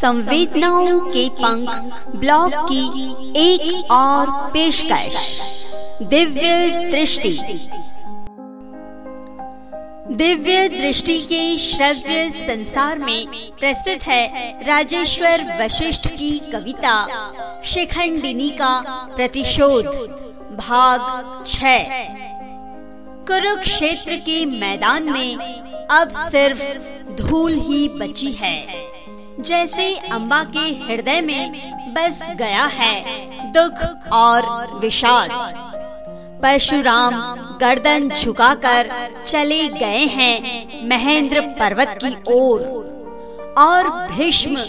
संवेदनाओं के पंख ब्लॉग की एक और पेशकश। दिव्य दृष्टि। दिव्य दृष्टि के श्रव्य संसार में प्रस्तुत है राजेश्वर वशिष्ठ की कविता, शिखंडिनी का प्रतिशोध, भाग छ। कुरुक्षेत्र के मैदान में अब सिर्फ़ धूल ही बची है। जैसे अम्बा के हृदय में बस गया है दुख और विषाद। परशुराम गर्दन झुकाकर चले गए हैं महेंद्र पर्वत की ओर और भीष्म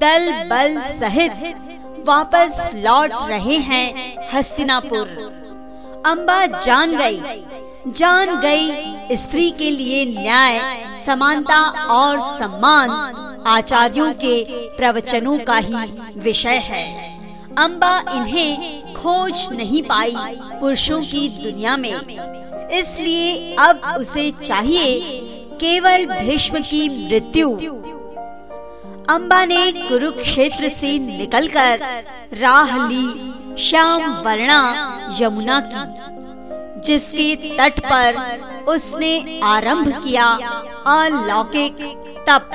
दल बल सहित वापस लौट रहे हैं हस्तिनापुर। अम्बा जान गई। जान गई स्त्री के लिए न्याय, समानता और सम्मान आचार्यों के प्रवचनों का ही विषय है। अम्बा इन्हें खोज नहीं पाई पुरुषों की दुनिया में। इसलिए अब उसे चाहिए केवल भीष्म की मृत्यु। अम्बा ने कुरुक्षेत्र से निकलकर राह ली श्याम वर्णा यमुना की, जिसके तट पर उसने आरंभ किया अलौकिक तप।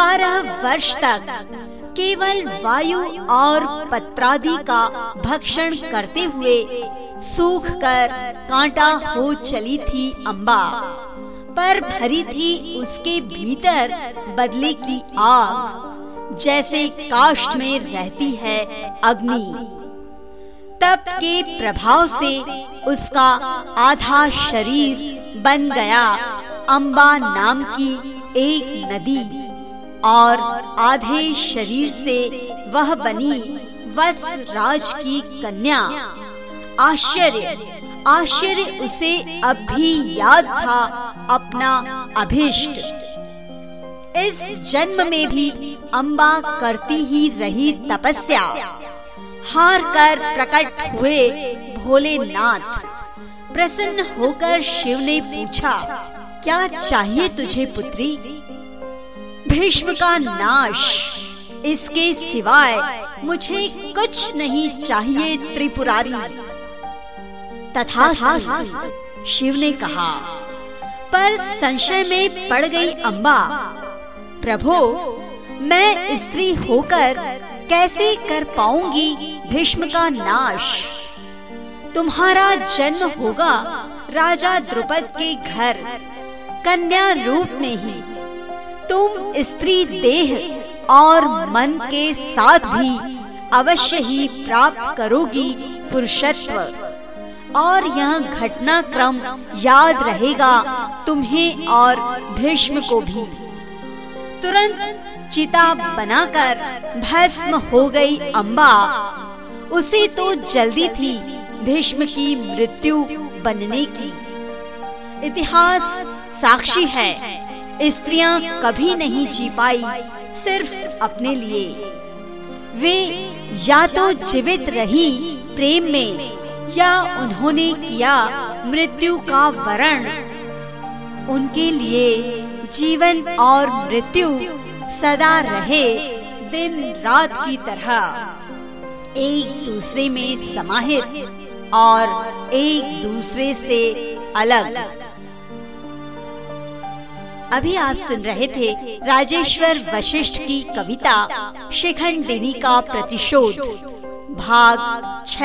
बारह वर्ष तक केवल वायु और पत्रादि का भक्षण करते हुए सूख कर कांटा हो चली थी अम्बा पर भरी थी उसके भीतर बदले की आग, जैसे काष्ठ में रहती है अग्नि। तप के प्रभाव से उसका आधा शरीर बन गया अम्बा नाम की एक नदी। और आधे शरीर से वह बनी वत्स राज की कन्या। आश्चर्य आश्चर्य उसे अब भी याद था अपना अभिष्ट। इस जन्म में भी अम्बा करती ही रही तपस्या। हार कर प्रकट हुए भोलेनाथ। प्रसन्न होकर शिव ने पूछा, क्या चाहिए तुझे पुत्री? भीष्म का नाश। इसके सिवाय मुझे कुछ नहीं चाहिए त्रिपुरारी। तथा शिव ने कहा, पर संशय में पड़ गई अम्बा प्रभो, मैं स्त्री होकर कैसे कर पाऊँगी भीष्म का नाश? तुम्हारा जन्म होगा राजा द्रुपद के घर, कन्या रूप में ही। तुम स्त्री देह और मन के साथ भी अवश्य ही प्राप्त करोगी पुरुषत्व। और यह घटनाक्रम याद रहेगा तुम्हें और भीष्म को भी। तुरंत चिता बनाकर भस्म हो गई अम्बा। उसे तो जल्दी थी भीष्म की मृत्यु बनने की। इतिहास साक्षी है। स्त्रियाँ कभी नहीं जी पाई, सिर्फ़ अपने लिए। वे या तो जीवित रही प्रेम में, या उन्होंने किया मृत्यु का वरण। उनके लिए जीवन और मृत्यु सदा रहे दिन रात की तरह। एक दूसरे में समाहित और एक दूसरे से अलग। अभी आप सुन रहे थे राजेश्वर वशिष्ठ की कविता शिखंडिनी का प्रतिशोध, भाग छ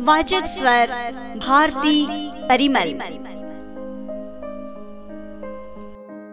वाचक स्वर, भारती परिमल।